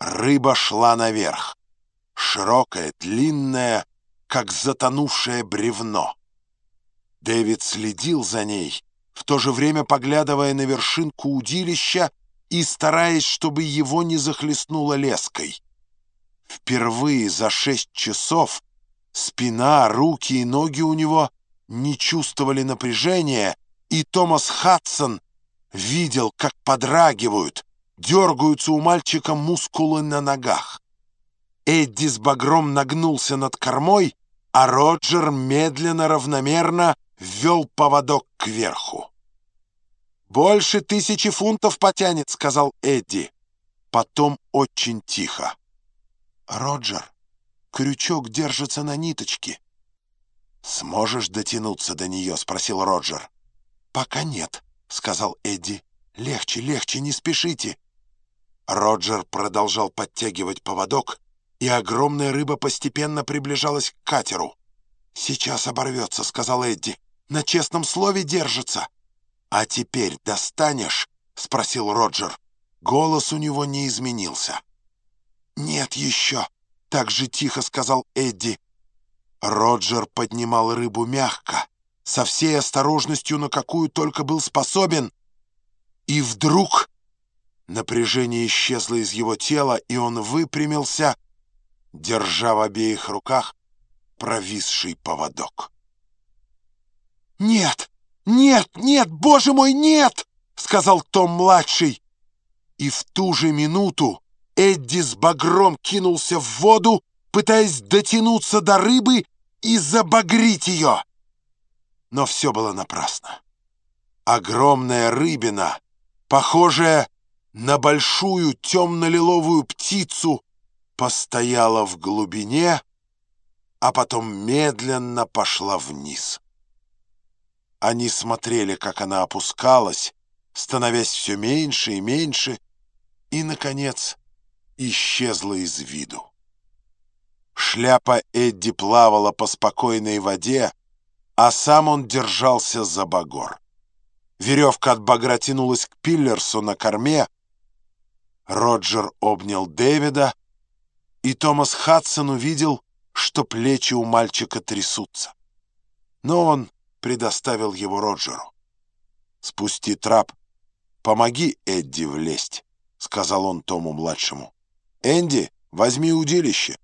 Рыба шла наверх. Широкая, длинная, как затонувшее бревно. Дэвид следил за ней, в то же время поглядывая на вершинку удилища и стараясь, чтобы его не захлестнуло леской. Впервые за шесть часов спина, руки и ноги у него не чувствовали напряжения, и Томас Хадсон видел, как подрагивают, дергаются у мальчика мускулы на ногах. Эдди с багром нагнулся над кормой, а Роджер медленно, равномерно ввел поводок кверху. «Больше тысячи фунтов потянет», — сказал Эдди. Потом очень тихо. «Роджер, крючок держится на ниточке». «Сможешь дотянуться до нее?» — спросил Роджер. «Пока нет», — сказал Эдди. «Легче, легче, не спешите». Роджер продолжал подтягивать поводок, и огромная рыба постепенно приближалась к катеру. «Сейчас оборвется», — сказал Эдди. «На честном слове держится». «А теперь достанешь?» — спросил Роджер. Голос у него не изменился. «Нет еще», — так же тихо сказал Эдди. Роджер поднимал рыбу мягко, со всей осторожностью, на какую только был способен. И вдруг напряжение исчезло из его тела, и он выпрямился, держа в обеих руках провисший поводок. «Нет! Нет! Нет! Боже мой, нет!» — сказал Том-младший. И в ту же минуту Эдди с багром кинулся в воду, пытаясь дотянуться до рыбы и забагрить ее. Но все было напрасно. Огромная рыбина, похожая на большую темно-лиловую птицу, постояла в глубине, а потом медленно пошла вниз. Они смотрели, как она опускалась, становясь все меньше и меньше, и, наконец, исчезла из виду. Шляпа Эдди плавала по спокойной воде, а сам он держался за багор. Веревка от багра тянулась к Пиллерсу на корме. Роджер обнял Дэвида, и Томас Хадсон увидел, что плечи у мальчика трясутся. Но он предоставил его Роджеру. «Спусти трап, помоги Эдди влезть», — сказал он Тому-младшему. «Энди, возьми удилище».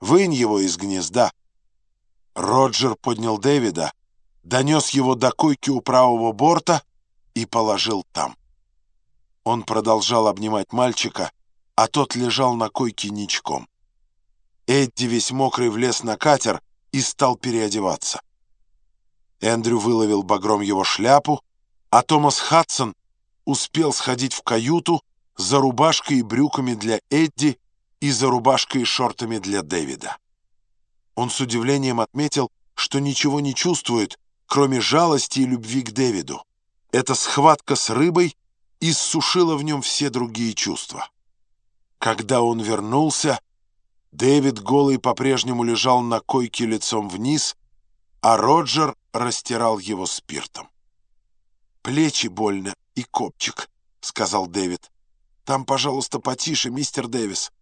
Вынь его из гнезда. Роджер поднял Дэвида, донес его до койки у правого борта и положил там. Он продолжал обнимать мальчика, а тот лежал на койке ничком. Эдди весь мокрый влез на катер и стал переодеваться. Эндрю выловил багром его шляпу, а Томас Хадсон успел сходить в каюту за рубашкой и брюками для Эдди и за рубашкой и шортами для Дэвида. Он с удивлением отметил, что ничего не чувствует, кроме жалости и любви к Дэвиду. Эта схватка с рыбой иссушила в нем все другие чувства. Когда он вернулся, Дэвид голый по-прежнему лежал на койке лицом вниз, а Роджер растирал его спиртом. «Плечи больно и копчик», — сказал Дэвид. «Там, пожалуйста, потише, мистер Дэвис».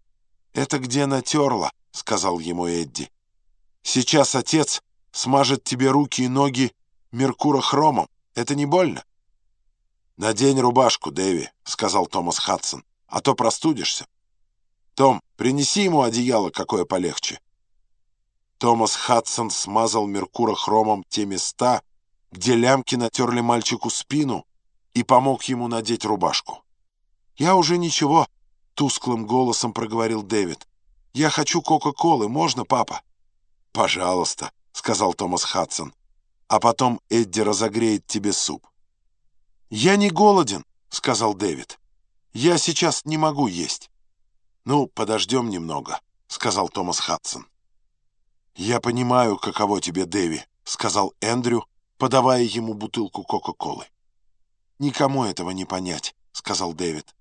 «Это где натерла», — сказал ему Эдди. «Сейчас отец смажет тебе руки и ноги меркурохромом. Это не больно?» «Надень рубашку, Дэви», — сказал Томас Хадсон, — «а то простудишься». «Том, принеси ему одеяло какое полегче». Томас Хадсон смазал меркурохромом те места, где лямки натерли мальчику спину, и помог ему надеть рубашку. «Я уже ничего», — тусклым голосом проговорил Дэвид. «Я хочу Кока-Колы. Можно, папа?» «Пожалуйста», — сказал Томас Хадсон. «А потом Эдди разогреет тебе суп». «Я не голоден», — сказал Дэвид. «Я сейчас не могу есть». «Ну, подождем немного», — сказал Томас Хадсон. «Я понимаю, каково тебе, Дэви», — сказал Эндрю, подавая ему бутылку Кока-Колы. «Никому этого не понять», — сказал Дэвид.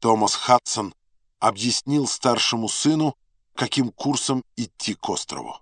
Томас Хадсон объяснил старшему сыну, каким курсом идти к острову.